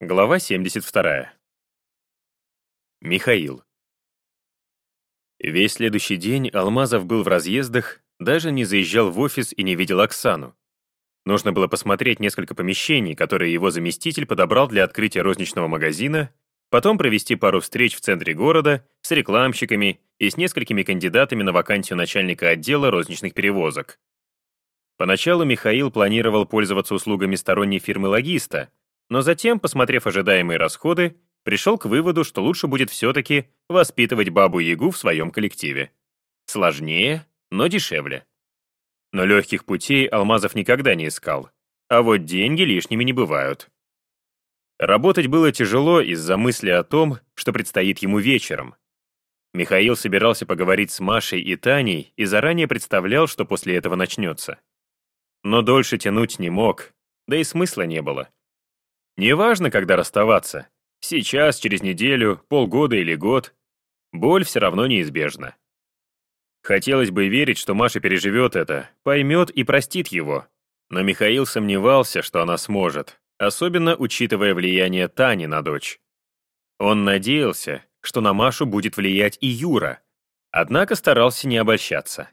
Глава 72. Михаил. Весь следующий день Алмазов был в разъездах, даже не заезжал в офис и не видел Оксану. Нужно было посмотреть несколько помещений, которые его заместитель подобрал для открытия розничного магазина, потом провести пару встреч в центре города с рекламщиками и с несколькими кандидатами на вакансию начальника отдела розничных перевозок. Поначалу Михаил планировал пользоваться услугами сторонней фирмы логиста, но затем, посмотрев ожидаемые расходы, пришел к выводу, что лучше будет все-таки воспитывать бабу-ягу в своем коллективе. Сложнее, но дешевле. Но легких путей Алмазов никогда не искал, а вот деньги лишними не бывают. Работать было тяжело из-за мысли о том, что предстоит ему вечером. Михаил собирался поговорить с Машей и Таней и заранее представлял, что после этого начнется. Но дольше тянуть не мог, да и смысла не было. Неважно, когда расставаться. Сейчас, через неделю, полгода или год. Боль все равно неизбежна. Хотелось бы верить, что Маша переживет это, поймет и простит его. Но Михаил сомневался, что она сможет, особенно учитывая влияние Тани на дочь. Он надеялся, что на Машу будет влиять и Юра, однако старался не обольщаться.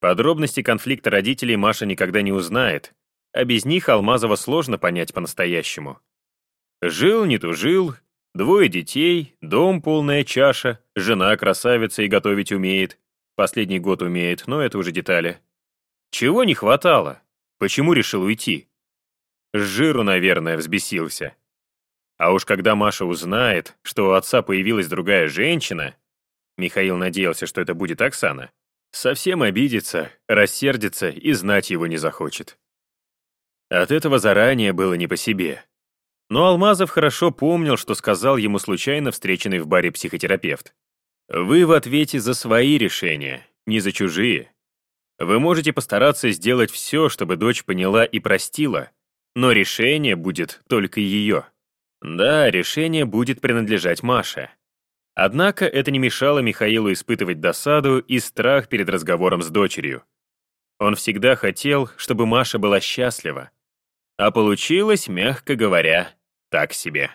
Подробности конфликта родителей Маша никогда не узнает, а без них Алмазова сложно понять по-настоящему. Жил, не тужил, двое детей, дом полная чаша, жена красавица и готовить умеет. Последний год умеет, но это уже детали. Чего не хватало? Почему решил уйти? С жиру, наверное, взбесился. А уж когда Маша узнает, что у отца появилась другая женщина, Михаил надеялся, что это будет Оксана, совсем обидится, рассердится и знать его не захочет. От этого заранее было не по себе. Но Алмазов хорошо помнил, что сказал ему случайно встреченный в баре психотерапевт. «Вы в ответе за свои решения, не за чужие. Вы можете постараться сделать все, чтобы дочь поняла и простила, но решение будет только ее. Да, решение будет принадлежать Маше. Однако это не мешало Михаилу испытывать досаду и страх перед разговором с дочерью. Он всегда хотел, чтобы Маша была счастлива, а получилось, мягко говоря, так себе.